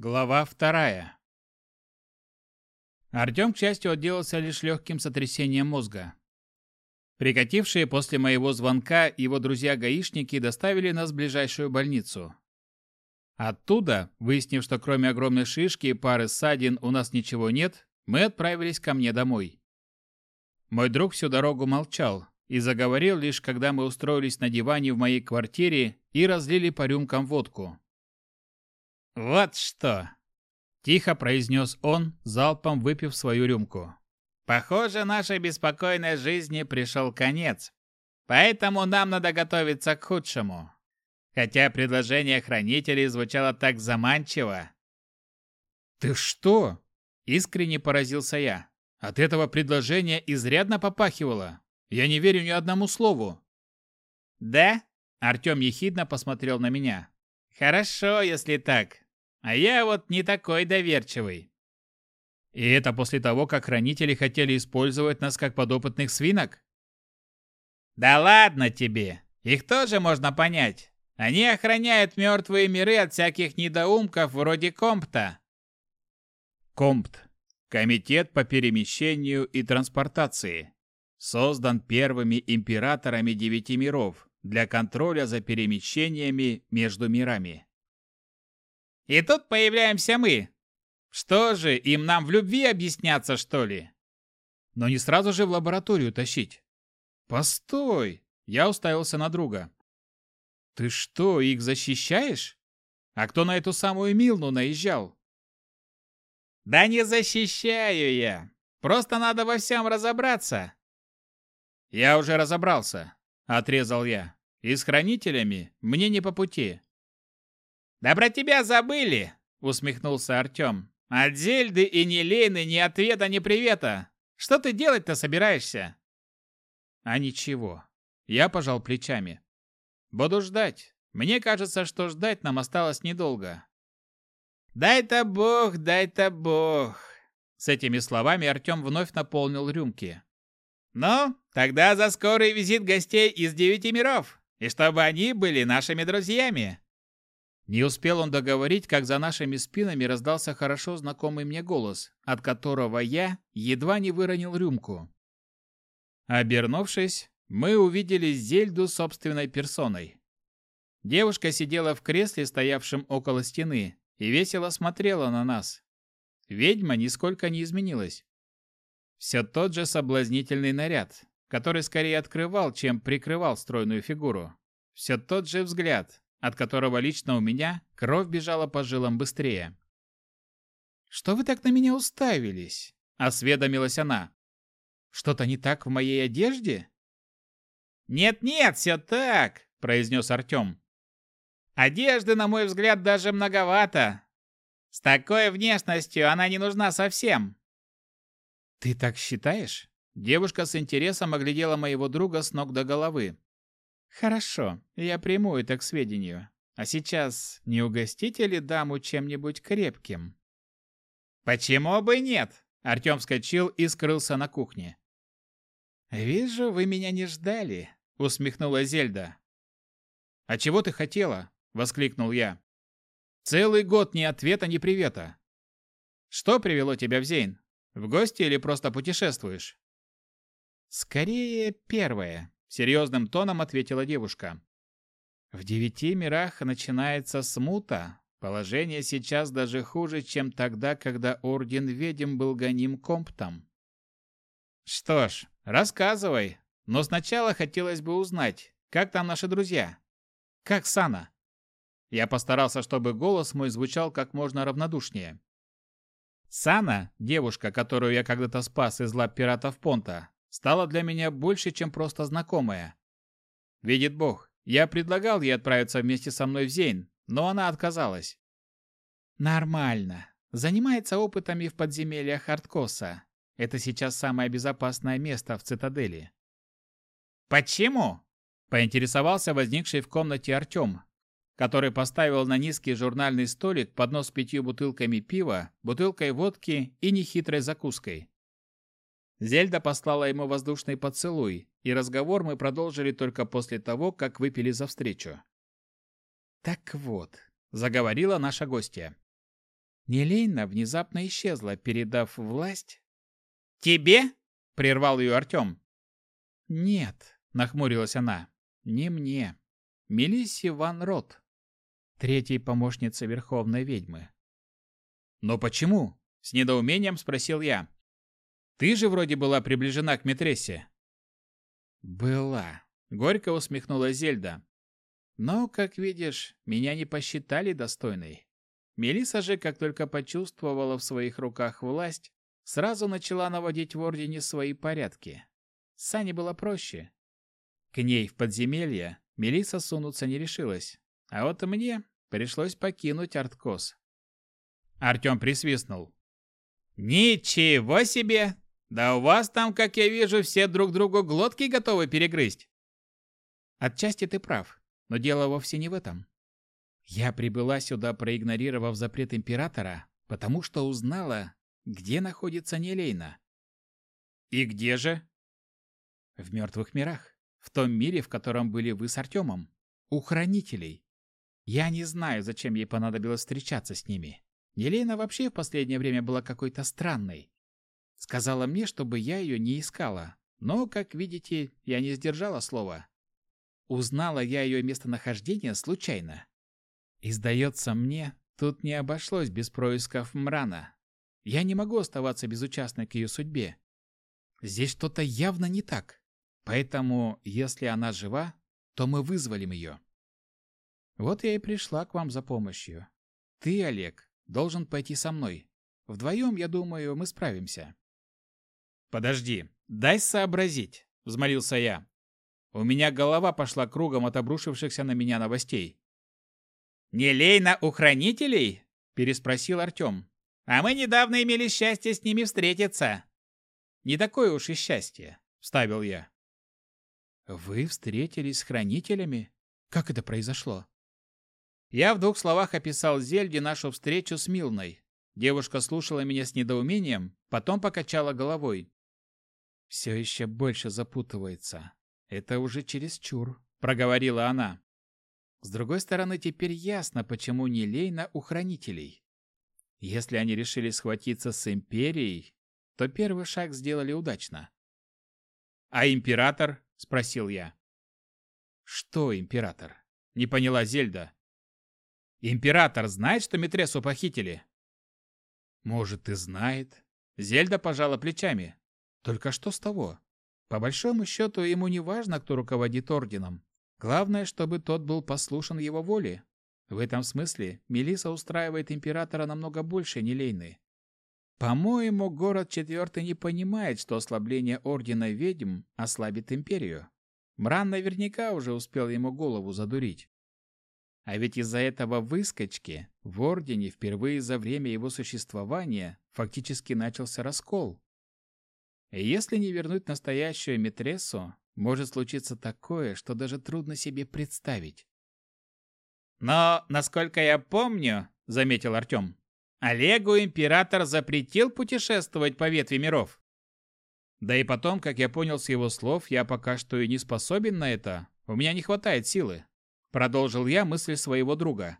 Глава вторая. Артем, к счастью, отделался лишь легким сотрясением мозга. Прикатившие после моего звонка его друзья-гаишники доставили нас в ближайшую больницу. Оттуда, выяснив, что кроме огромной шишки и пары ссадин у нас ничего нет, мы отправились ко мне домой. Мой друг всю дорогу молчал и заговорил лишь, когда мы устроились на диване в моей квартире и разлили по рюмкам водку. «Вот что!» – тихо произнес он, залпом выпив свою рюмку. «Похоже, нашей беспокойной жизни пришел конец, поэтому нам надо готовиться к худшему. Хотя предложение хранителей звучало так заманчиво». «Ты что?» – искренне поразился я. От этого предложения изрядно попахивало. Я не верю ни одному слову. «Да?» – Артем ехидно посмотрел на меня. «Хорошо, если так. А я вот не такой доверчивый. И это после того, как хранители хотели использовать нас как подопытных свинок? Да ладно тебе. Их тоже можно понять. Они охраняют мертвые миры от всяких недоумков вроде Компта. Компт. Комитет по перемещению и транспортации. Создан первыми императорами девяти миров для контроля за перемещениями между мирами. И тут появляемся мы. Что же, им нам в любви объясняться, что ли? Но не сразу же в лабораторию тащить. Постой, я уставился на друга. Ты что, их защищаешь? А кто на эту самую Милну наезжал? Да не защищаю я. Просто надо во всем разобраться. Я уже разобрался, отрезал я. И с хранителями мне не по пути. «Да про тебя забыли!» — усмехнулся Артем. «От Зельды и ни Лены ни ответа, ни привета! Что ты делать-то собираешься?» «А ничего». Я пожал плечами. «Буду ждать. Мне кажется, что ждать нам осталось недолго». «Дай-то бог, дай-то бог!» С этими словами Артем вновь наполнил рюмки. «Ну, тогда за скорый визит гостей из девяти миров, и чтобы они были нашими друзьями!» Не успел он договорить, как за нашими спинами раздался хорошо знакомый мне голос, от которого я едва не выронил рюмку. Обернувшись, мы увидели Зельду собственной персоной. Девушка сидела в кресле, стоявшем около стены, и весело смотрела на нас. Ведьма нисколько не изменилась. Все тот же соблазнительный наряд, который скорее открывал, чем прикрывал стройную фигуру. Все тот же взгляд, от которого лично у меня кровь бежала по жилам быстрее. «Что вы так на меня уставились?» – осведомилась она. «Что-то не так в моей одежде?» «Нет-нет, все так!» – произнес Артем. «Одежды, на мой взгляд, даже многовато. С такой внешностью она не нужна совсем». «Ты так считаешь?» Девушка с интересом оглядела моего друга с ног до головы. Хорошо, я приму это к сведению. А сейчас не угостите ли даму чем-нибудь крепким? Почему бы нет? Артем вскочил и скрылся на кухне. Вижу, вы меня не ждали, усмехнулась Зельда. А чего ты хотела? воскликнул я. Целый год ни ответа, ни привета. Что привело тебя в Зейн? В гости или просто путешествуешь? Скорее первое, серьезным тоном ответила девушка. В девяти мирах начинается смута. Положение сейчас даже хуже, чем тогда, когда Орден Ведьм был гоним комптом. Что ж, рассказывай, но сначала хотелось бы узнать, как там наши друзья? Как Сана? Я постарался, чтобы голос мой звучал как можно равнодушнее. Сана, девушка, которую я когда-то спас из лап пиратов Понта, стала для меня больше, чем просто знакомая. Видит Бог, я предлагал ей отправиться вместе со мной в Зейн, но она отказалась. Нормально. Занимается опытами в подземельях Арткоса. Это сейчас самое безопасное место в цитадели. Почему? Поинтересовался возникший в комнате Артем, который поставил на низкий журнальный столик поднос с пятью бутылками пива, бутылкой водки и нехитрой закуской. Зельда послала ему воздушный поцелуй, и разговор мы продолжили только после того, как выпили за встречу. «Так вот», — заговорила наша гостья. Нелейна внезапно исчезла, передав власть... «Тебе?» — прервал ее Артем. «Нет», — нахмурилась она, — «не мне. Мелиссе Ван Рот, третьей помощнице Верховной Ведьмы». «Но почему?» — с недоумением спросил я. «Ты же вроде была приближена к Метрессе». «Была», — горько усмехнулась Зельда. «Но, как видишь, меня не посчитали достойной. Мелиса же, как только почувствовала в своих руках власть, сразу начала наводить в Ордене свои порядки. Сане было проще. К ней в подземелье Мелиса сунуться не решилась, а вот мне пришлось покинуть Арткос. Артем присвистнул. «Ничего себе! Да у вас там, как я вижу, все друг другу глотки готовы перегрызть!» Отчасти ты прав, но дело вовсе не в этом. Я прибыла сюда, проигнорировав запрет императора, потому что узнала, где находится Нелейна. И где же? В мертвых мирах. В том мире, в котором были вы с Артемом. У хранителей. Я не знаю, зачем ей понадобилось встречаться с ними. Нелейна вообще в последнее время была какой-то странной. Сказала мне, чтобы я ее не искала. Но, как видите, я не сдержала слова. Узнала я ее местонахождение случайно. И сдается мне, тут не обошлось без происков Мрана. Я не могу оставаться безучастной к ее судьбе. Здесь что-то явно не так. Поэтому, если она жива, то мы вызволим ее. Вот я и пришла к вам за помощью. Ты, Олег, должен пойти со мной. Вдвоем, я думаю, мы справимся. Подожди, дай сообразить, взмолился я. У меня голова пошла кругом от обрушившихся на меня новостей. «Не лей на ухранителей?» – переспросил Артем. «А мы недавно имели счастье с ними встретиться». «Не такое уж и счастье», – вставил я. «Вы встретились с хранителями? Как это произошло?» Я в двух словах описал Зельде нашу встречу с Милной. Девушка слушала меня с недоумением, потом покачала головой. «Все еще больше запутывается. Это уже чересчур», — проговорила она. С другой стороны, теперь ясно, почему не Лейна у хранителей. Если они решили схватиться с Империей, то первый шаг сделали удачно. «А император?» — спросил я. «Что император?» — не поняла Зельда. «Император знает, что Митресу похитили?» «Может, и знает». Зельда пожала плечами. «Только что с того? По большому счету, ему не важно, кто руководит орденом. Главное, чтобы тот был послушен его воле. В этом смысле Мелиса устраивает императора намного больше Нелейны. По-моему, город четвертый не понимает, что ослабление Ордена Ведьм ослабит Империю. Мран наверняка уже успел ему голову задурить. А ведь из-за этого выскочки в Ордене впервые за время его существования фактически начался раскол. Если не вернуть настоящую Митрессу, может случиться такое, что даже трудно себе представить. Но, насколько я помню, заметил Артем, Олегу император запретил путешествовать по ветви миров. Да и потом, как я понял с его слов, я пока что и не способен на это. У меня не хватает силы. Продолжил я мысль своего друга.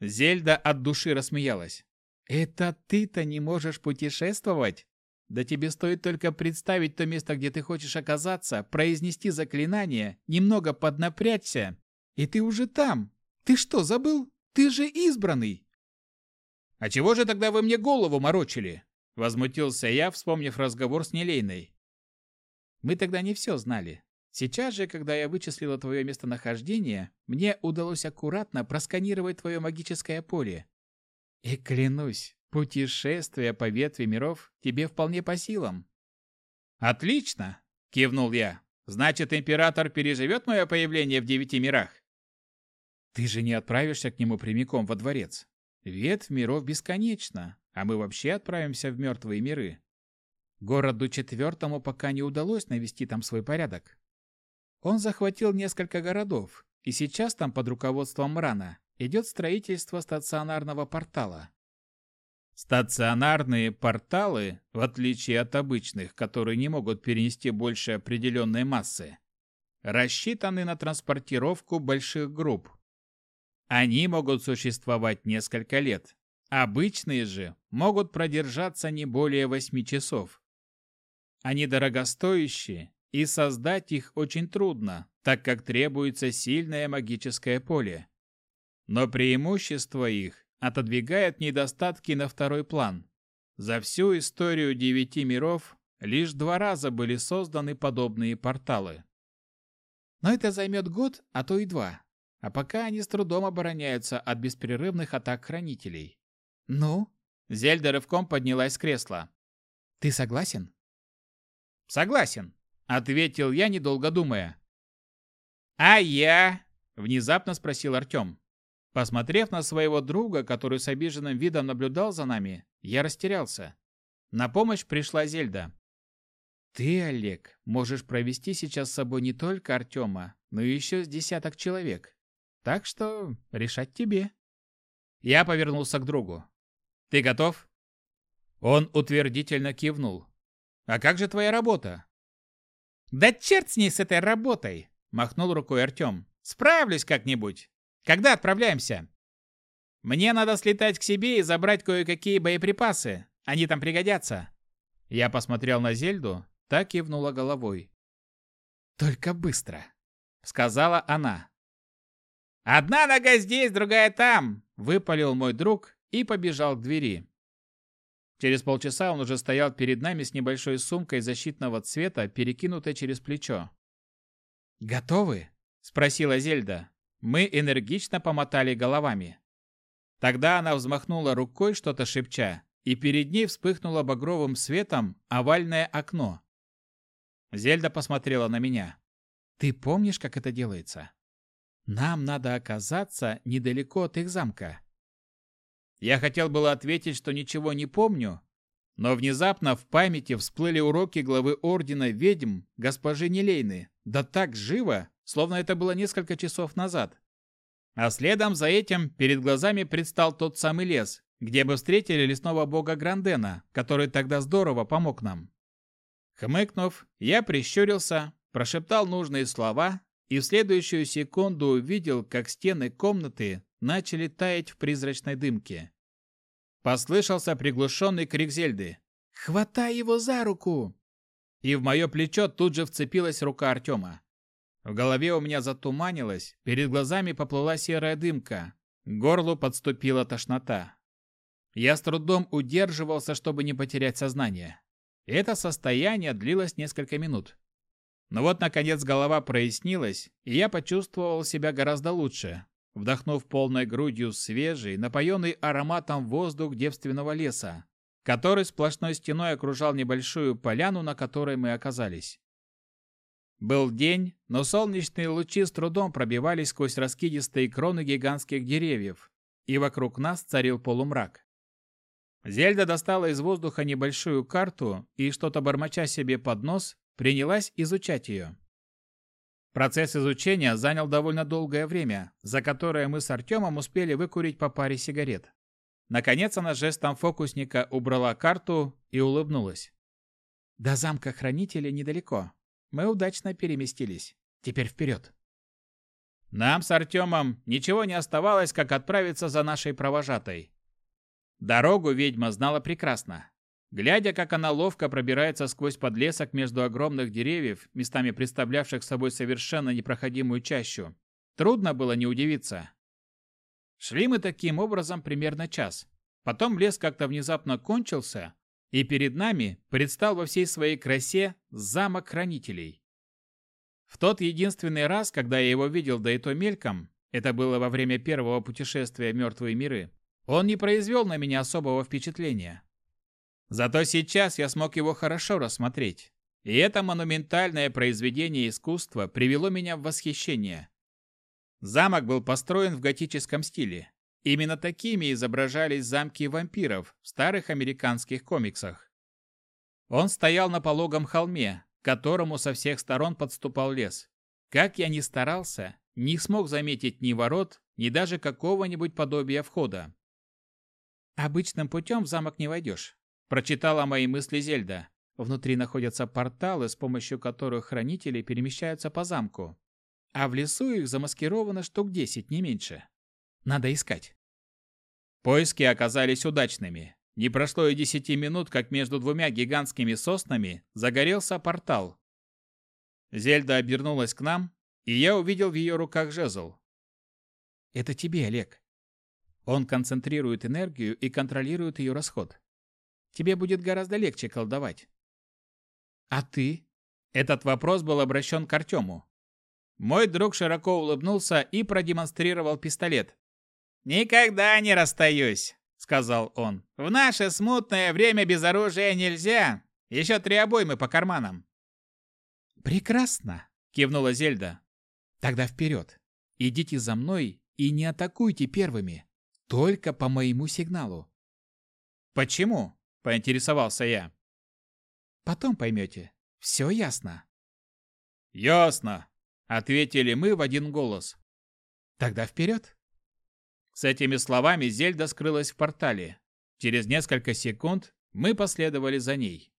Зельда от души рассмеялась. «Это ты-то не можешь путешествовать? Да тебе стоит только представить то место, где ты хочешь оказаться, произнести заклинание, немного поднапрячься, и ты уже там. Ты что, забыл? Ты же избранный. А чего же тогда вы мне голову морочили? Возмутился я, вспомнив разговор с Нелейной. Мы тогда не все знали. Сейчас же, когда я вычислила твое местонахождение, мне удалось аккуратно просканировать твое магическое поле. И клянусь, Путешествие по ветви миров тебе вполне по силам. Отлично, кивнул я. Значит, император переживет мое появление в девяти мирах. Ты же не отправишься к нему прямиком во дворец. Ветвь миров бесконечна, а мы вообще отправимся в мертвые миры. Городу четвертому пока не удалось навести там свой порядок. Он захватил несколько городов, и сейчас там под руководством Мрана идет строительство стационарного портала. Стационарные порталы, в отличие от обычных, которые не могут перенести больше определенной массы, рассчитаны на транспортировку больших групп. Они могут существовать несколько лет, Обычные же могут продержаться не более восьми часов. Они дорогостоящие, и создать их очень трудно, так как требуется сильное магическое поле. Но преимущество их отодвигает недостатки на второй план. За всю историю девяти миров лишь два раза были созданы подобные порталы. Но это займет год, а то и два. А пока они с трудом обороняются от беспрерывных атак хранителей. Ну? Зельда рывком поднялась с кресла. Ты согласен? Согласен, ответил я, недолго думая. А я? Внезапно спросил Артем. Посмотрев на своего друга, который с обиженным видом наблюдал за нами, я растерялся. На помощь пришла Зельда. Ты, Олег, можешь провести сейчас с собой не только Артема, но и еще с десяток человек. Так что решать тебе. Я повернулся к другу. Ты готов? Он утвердительно кивнул. А как же твоя работа? Да черт с ней с этой работой, махнул рукой Артем. Справлюсь как-нибудь. Когда отправляемся? Мне надо слетать к себе и забрать кое-какие боеприпасы. Они там пригодятся. Я посмотрел на Зельду, так кивнула головой. Только быстро, сказала она. Одна нога здесь, другая там, выпалил мой друг и побежал к двери. Через полчаса он уже стоял перед нами с небольшой сумкой защитного цвета, перекинутой через плечо. «Готовы?» – спросила Зельда. Мы энергично помотали головами. Тогда она взмахнула рукой, что-то шепча, и перед ней вспыхнуло багровым светом овальное окно. Зельда посмотрела на меня. «Ты помнишь, как это делается? Нам надо оказаться недалеко от их замка». Я хотел было ответить, что ничего не помню, но внезапно в памяти всплыли уроки главы Ордена Ведьм госпожи Нелейны, да так живо, словно это было несколько часов назад. А следом за этим перед глазами предстал тот самый лес, где мы встретили лесного бога Грандена, который тогда здорово помог нам. Хмыкнув, я прищурился, прошептал нужные слова и в следующую секунду увидел, как стены комнаты начали таять в призрачной дымке. Послышался приглушенный крик Зельды. «Хватай его за руку!» И в мое плечо тут же вцепилась рука Артема. В голове у меня затуманилось, перед глазами поплыла серая дымка, к горлу подступила тошнота. Я с трудом удерживался, чтобы не потерять сознание. Это состояние длилось несколько минут. Но вот, наконец, голова прояснилась, и я почувствовал себя гораздо лучше, вдохнув полной грудью свежий, напоенный ароматом воздух девственного леса, который сплошной стеной окружал небольшую поляну, на которой мы оказались. Был день, но солнечные лучи с трудом пробивались сквозь раскидистые кроны гигантских деревьев, и вокруг нас царил полумрак. Зельда достала из воздуха небольшую карту и, что-то бормоча себе под нос, принялась изучать ее. Процесс изучения занял довольно долгое время, за которое мы с Артемом успели выкурить по паре сигарет. Наконец она жестом фокусника убрала карту и улыбнулась. «До замка Хранителя недалеко. Мы удачно переместились. Теперь вперед. Нам с Артемом ничего не оставалось, как отправиться за нашей провожатой. Дорогу ведьма знала прекрасно. Глядя, как она ловко пробирается сквозь подлесок между огромных деревьев, местами представлявших собой совершенно непроходимую чащу, трудно было не удивиться. Шли мы таким образом примерно час. Потом лес как-то внезапно кончился, и перед нами предстал во всей своей красе замок хранителей. В тот единственный раз, когда я его видел, да и то мельком, это было во время первого путешествия мертвые миры, он не произвел на меня особого впечатления. Зато сейчас я смог его хорошо рассмотреть. И это монументальное произведение искусства привело меня в восхищение. Замок был построен в готическом стиле. Именно такими изображались замки вампиров в старых американских комиксах. Он стоял на пологом холме, к которому со всех сторон подступал лес. Как я ни старался, не смог заметить ни ворот, ни даже какого-нибудь подобия входа. «Обычным путем в замок не войдешь», – прочитала мои мысли Зельда. Внутри находятся порталы, с помощью которых хранители перемещаются по замку. А в лесу их замаскировано штук десять, не меньше. Надо искать. Поиски оказались удачными. Не прошло и десяти минут, как между двумя гигантскими соснами загорелся портал. Зельда обернулась к нам, и я увидел в ее руках жезл. «Это тебе, Олег». Он концентрирует энергию и контролирует ее расход. Тебе будет гораздо легче колдовать. А ты? Этот вопрос был обращен к Артему. Мой друг широко улыбнулся и продемонстрировал пистолет. «Никогда не расстаюсь», — сказал он. «В наше смутное время без оружия нельзя. Еще три обоймы по карманам». «Прекрасно», — кивнула Зельда. «Тогда вперед. Идите за мной и не атакуйте первыми. Только по моему сигналу». «Почему?» – поинтересовался я. «Потом поймете. Все ясно». «Ясно», – ответили мы в один голос. «Тогда вперед». С этими словами Зельда скрылась в портале. Через несколько секунд мы последовали за ней.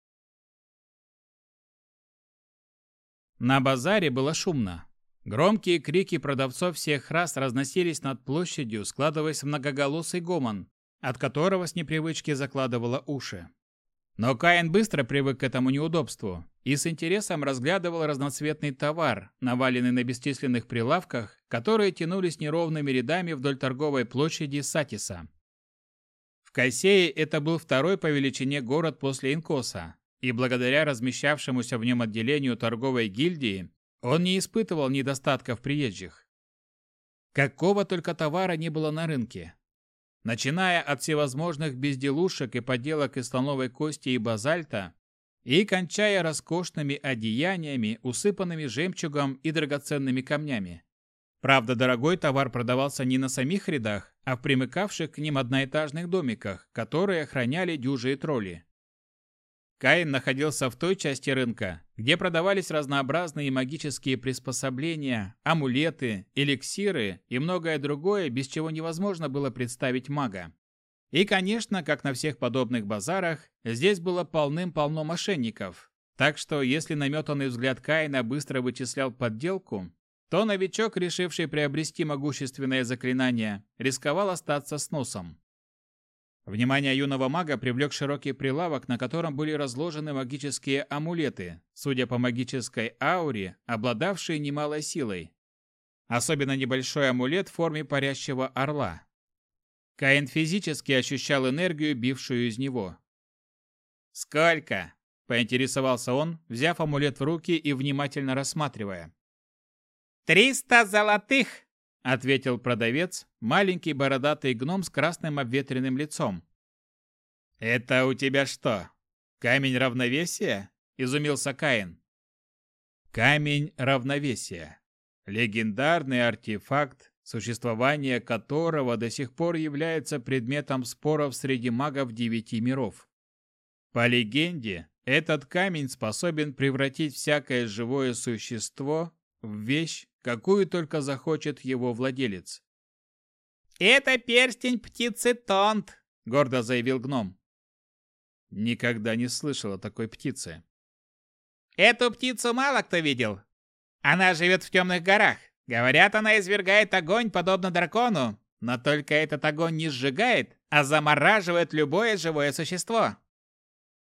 На базаре было шумно. Громкие крики продавцов всех рас разносились над площадью, складываясь в многоголосый гомон, от которого с непривычки закладывало уши. Но Каин быстро привык к этому неудобству и с интересом разглядывал разноцветный товар, наваленный на бесчисленных прилавках, которые тянулись неровными рядами вдоль торговой площади Сатиса. В Кайсее это был второй по величине город после Инкоса, и благодаря размещавшемуся в нем отделению торговой гильдии он не испытывал недостатков приезжих. Какого только товара не было на рынке, начиная от всевозможных безделушек и поделок из слоновой кости и базальта, и кончая роскошными одеяниями, усыпанными жемчугом и драгоценными камнями. Правда, дорогой товар продавался не на самих рядах, а в примыкавших к ним одноэтажных домиках, которые охраняли дюжи и тролли. Каин находился в той части рынка, где продавались разнообразные магические приспособления, амулеты, эликсиры и многое другое, без чего невозможно было представить мага. И, конечно, как на всех подобных базарах, здесь было полным-полно мошенников. Так что, если наметанный взгляд Каина быстро вычислял подделку, то новичок, решивший приобрести могущественное заклинание, рисковал остаться с носом. Внимание юного мага привлек широкий прилавок, на котором были разложены магические амулеты, судя по магической ауре, обладавшие немалой силой. Особенно небольшой амулет в форме парящего орла. Каин физически ощущал энергию, бившую из него. «Сколько?» – поинтересовался он, взяв амулет в руки и внимательно рассматривая. «Триста золотых!» — ответил продавец, маленький бородатый гном с красным обветренным лицом. «Это у тебя что, камень равновесия?» — изумился Каин. Камень равновесия. Легендарный артефакт, существование которого до сих пор является предметом споров среди магов девяти миров. По легенде, этот камень способен превратить всякое живое существо в вещь, какую только захочет его владелец. «Это перстень птицы Тонт», — гордо заявил гном. Никогда не слышал о такой птице. «Эту птицу мало кто видел. Она живет в темных горах. Говорят, она извергает огонь, подобно дракону, но только этот огонь не сжигает, а замораживает любое живое существо».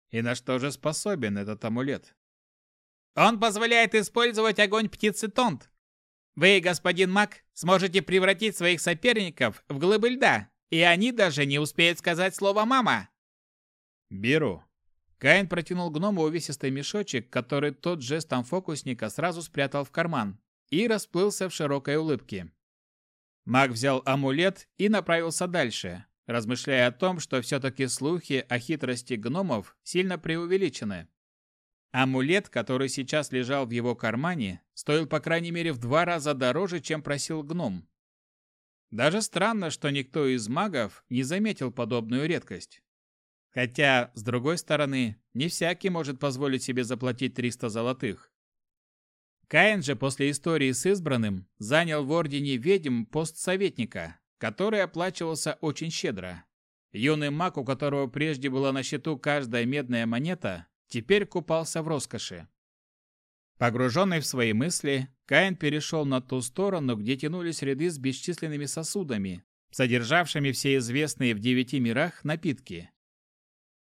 И на что же способен этот амулет? Он позволяет использовать огонь птицы Тонт, вы, господин Мак, сможете превратить своих соперников в глыбы льда, и они даже не успеют сказать слово «мама». Беру. Каин протянул гному увесистый мешочек, который тот жестом фокусника сразу спрятал в карман, и расплылся в широкой улыбке. Маг взял амулет и направился дальше, размышляя о том, что все-таки слухи о хитрости гномов сильно преувеличены. Амулет, который сейчас лежал в его кармане, стоил по крайней мере в два раза дороже, чем просил гном. Даже странно, что никто из магов не заметил подобную редкость. Хотя, с другой стороны, не всякий может позволить себе заплатить 300 золотых. Каин же после истории с избранным занял в Ордене ведьм пост советника, который оплачивался очень щедро. Юный маг, у которого прежде была на счету каждая медная монета, теперь купался в роскоши. Погруженный в свои мысли, Каин перешел на ту сторону, где тянулись ряды с бесчисленными сосудами, содержавшими все известные в девяти мирах напитки.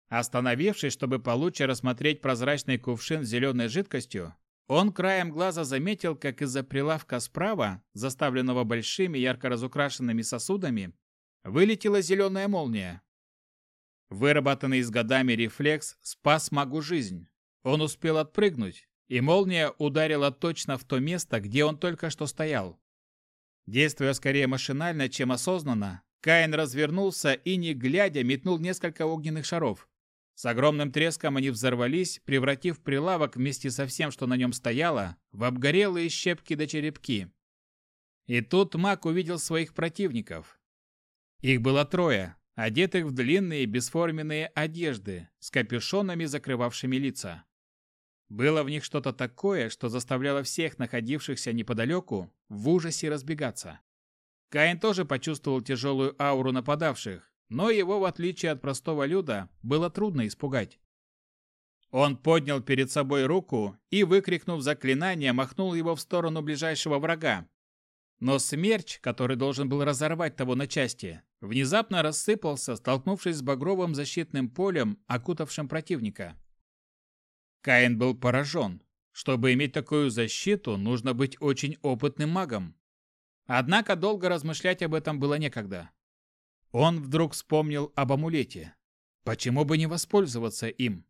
Остановившись, чтобы получше рассмотреть прозрачный кувшин с зеленой жидкостью, он краем глаза заметил, как из-за прилавка справа, заставленного большими ярко разукрашенными сосудами, вылетела зеленая молния. Выработанный с годами рефлекс спас магу жизнь. Он успел отпрыгнуть, и молния ударила точно в то место, где он только что стоял. Действуя скорее машинально, чем осознанно, Каин развернулся и, не глядя, метнул несколько огненных шаров. С огромным треском они взорвались, превратив прилавок вместе со всем, что на нем стояло, в обгорелые щепки до черепки. И тут маг увидел своих противников. Их было трое, одетых в длинные бесформенные одежды, с капюшонами, закрывавшими лица. Было в них что-то такое, что заставляло всех находившихся неподалеку в ужасе разбегаться. Каин тоже почувствовал тяжелую ауру нападавших, но его, в отличие от простого люда, было трудно испугать. Он поднял перед собой руку и, выкрикнув заклинание, махнул его в сторону ближайшего врага. Но смерч, который должен был разорвать того на части, внезапно рассыпался, столкнувшись с багровым защитным полем, окутавшим противника. Каин был поражен. Чтобы иметь такую защиту, нужно быть очень опытным магом. Однако долго размышлять об этом было некогда. Он вдруг вспомнил об амулете. Почему бы не воспользоваться им?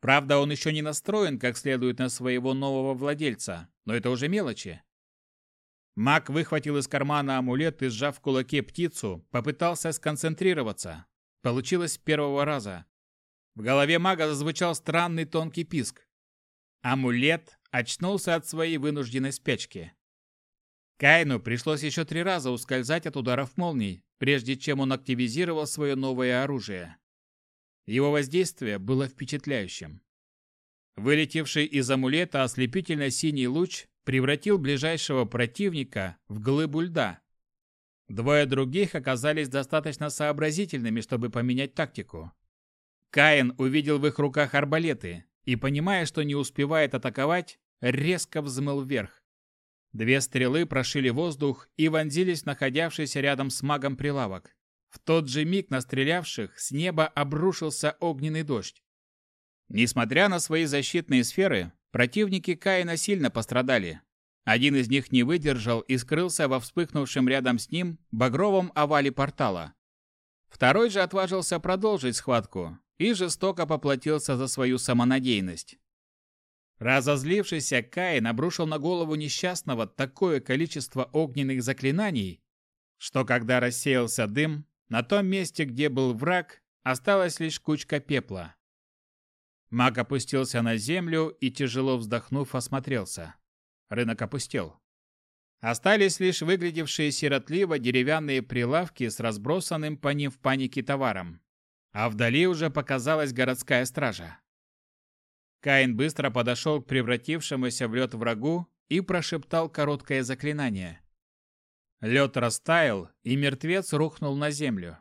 Правда, он еще не настроен как следует на своего нового владельца, но это уже мелочи. Маг выхватил из кармана амулет и, сжав в кулаке птицу, попытался сконцентрироваться. Получилось с первого раза. В голове мага зазвучал странный тонкий писк. Амулет очнулся от своей вынужденной спячки. Кайну пришлось еще три раза ускользать от ударов молний, прежде чем он активизировал свое новое оружие. Его воздействие было впечатляющим. Вылетевший из амулета ослепительно-синий луч превратил ближайшего противника в глыбу льда. Двое других оказались достаточно сообразительными, чтобы поменять тактику. Каин увидел в их руках арбалеты и, понимая, что не успевает атаковать, резко взмыл вверх. Две стрелы прошили воздух и вонзились в находявшийся рядом с магом прилавок. В тот же миг на стрелявших с неба обрушился огненный дождь. Несмотря на свои защитные сферы, противники Каина сильно пострадали. Один из них не выдержал и скрылся во вспыхнувшем рядом с ним багровом овале портала. Второй же отважился продолжить схватку и жестоко поплатился за свою самонадеянность. Разозлившийся Каин обрушил на голову несчастного такое количество огненных заклинаний, что когда рассеялся дым, на том месте, где был враг, осталась лишь кучка пепла. Маг опустился на землю и, тяжело вздохнув, осмотрелся. Рынок опустел. Остались лишь выглядевшие сиротливо деревянные прилавки с разбросанным по ним в панике товаром. А вдали уже показалась городская стража. Каин быстро подошел к превратившемуся в лед врагу и прошептал короткое заклинание. Лед растаял, и мертвец рухнул на землю.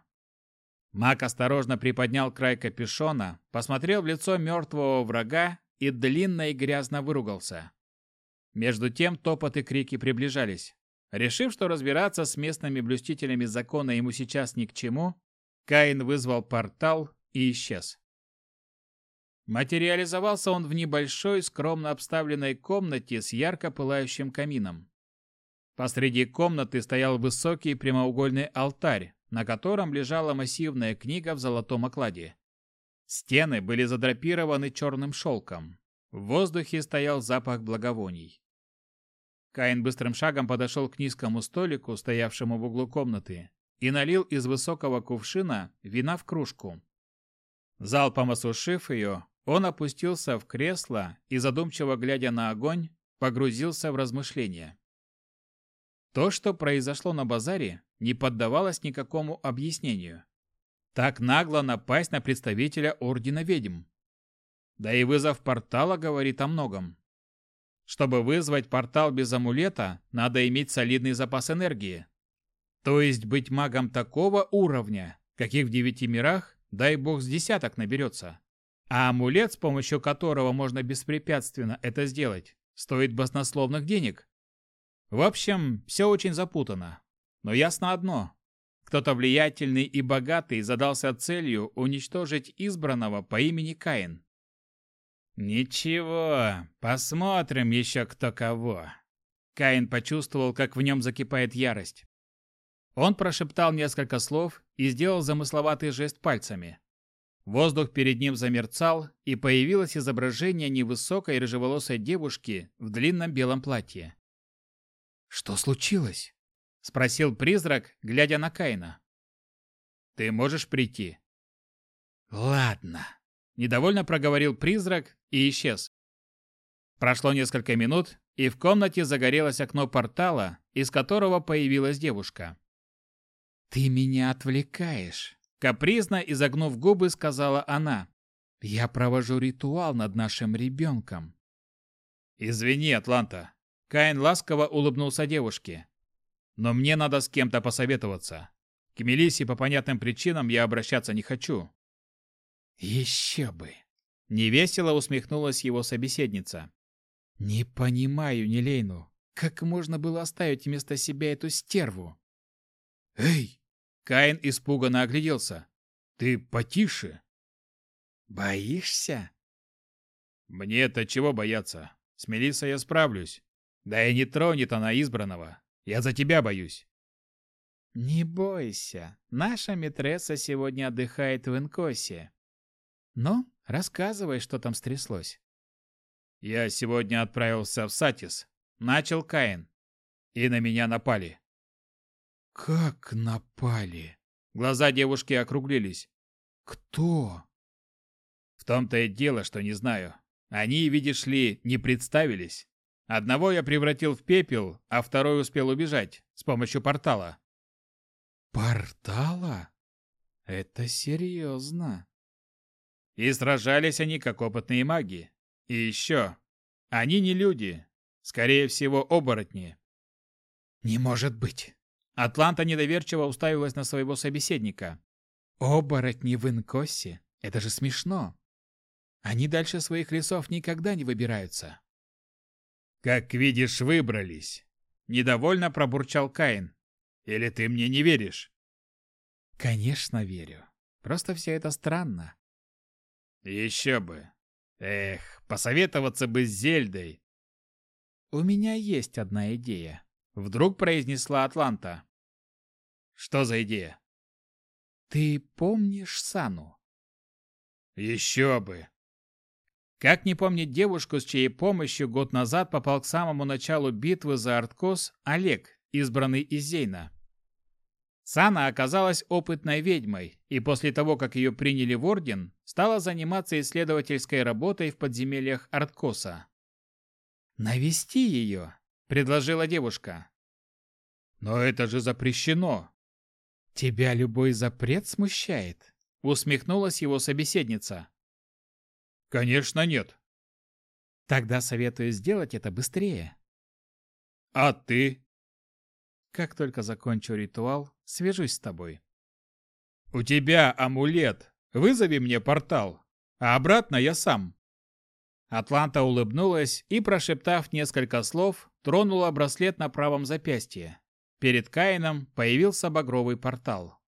Маг осторожно приподнял край капюшона, посмотрел в лицо мертвого врага и длинно и грязно выругался. Между тем топот и крики приближались. Решив, что разбираться с местными блюстителями закона ему сейчас ни к чему, Каин вызвал портал и исчез. Материализовался он в небольшой, скромно обставленной комнате с ярко пылающим камином. Посреди комнаты стоял высокий прямоугольный алтарь, на котором лежала массивная книга в золотом окладе. Стены были задрапированы черным шелком. В воздухе стоял запах благовоний. Каин быстрым шагом подошел к низкому столику, стоявшему в углу комнаты, и налил из высокого кувшина вина в кружку. Залпом осушив ее, он опустился в кресло и, задумчиво глядя на огонь, погрузился в размышления. То, что произошло на базаре, не поддавалось никакому объяснению. Так нагло напасть на представителя Ордена Ведьм. Да и вызов портала говорит о многом. Чтобы вызвать портал без амулета, надо иметь солидный запас энергии. То есть быть магом такого уровня, каких в девяти мирах, дай бог с десяток наберется. А амулет, с помощью которого можно беспрепятственно это сделать, стоит баснословных денег. В общем, все очень запутано. Но ясно одно. Кто-то влиятельный и богатый задался целью уничтожить избранного по имени Каин. «Ничего, посмотрим еще кто кого». Каин почувствовал, как в нем закипает ярость. Он прошептал несколько слов и сделал замысловатый жест пальцами. Воздух перед ним замерцал, и появилось изображение невысокой рыжеволосой девушки в длинном белом платье. «Что случилось?» — спросил призрак, глядя на Каина. «Ты можешь прийти?» «Ладно», — недовольно проговорил призрак и исчез. Прошло несколько минут, и в комнате загорелось окно портала, из которого появилась девушка. «Ты меня отвлекаешь», — капризно изогнув губы, сказала она. «Я провожу ритуал над нашим ребенком». «Извини, Атланта». Каин ласково улыбнулся девушке. «Но мне надо с кем-то посоветоваться. К Мелиссе по понятным причинам я обращаться не хочу». «Еще бы!» — невесело усмехнулась его собеседница. «Не понимаю, Нелейну, как можно было оставить вместо себя эту стерву?» «Эй, Каин испуганно огляделся. «Ты потише!» «Боишься?» «Мне-то чего бояться? С Мелиссой я справлюсь. Да и не тронет она избранного. Я за тебя боюсь». «Не бойся. Наша митресса сегодня отдыхает в Инкосе. Ну, рассказывай, что там стряслось». «Я сегодня отправился в Сатис», — начал Каин. «И на меня напали. «Как напали?» Глаза девушки округлились. «Кто?» «В том-то и дело, что не знаю. Они, видишь ли, не представились. Одного я превратил в пепел, а второй успел убежать с помощью портала». «Портала? Это серьезно». И сражались они, как опытные маги. И еще, они не люди, скорее всего, оборотни. «Не может быть!» Атланта недоверчиво уставилась на своего собеседника. «Оборотни в Инкосе? Это же смешно! Они дальше своих лесов никогда не выбираются». «Как видишь, выбрались!» Недовольно пробурчал Каин. «Или ты мне не веришь?» «Конечно верю. Просто все это странно». «Еще бы! Эх, посоветоваться бы с Зельдой!» «У меня есть одна идея», Вдруг произнесла Атланта. Что за идея? Ты помнишь Сану? Еще бы. Как не помнить девушку, с чьей помощью год назад попал к самому началу битвы за Арткос Олег, избранный из Зейна? Сана оказалась опытной ведьмой, и после того, как ее приняли в Орден, стала заниматься исследовательской работой в подземельях Арткоса. «Навести ее!» предложила девушка. Но это же запрещено. Тебя любой запрет смущает? усмехнулась его собеседница. Конечно, нет. Тогда советую сделать это быстрее. А ты? Как только закончу ритуал, свяжусь с тобой. У тебя амулет. Вызови мне портал, а обратно я сам. Атланта улыбнулась и, прошептав несколько слов, тронула браслет на правом запястье. Перед Каином появился багровый портал.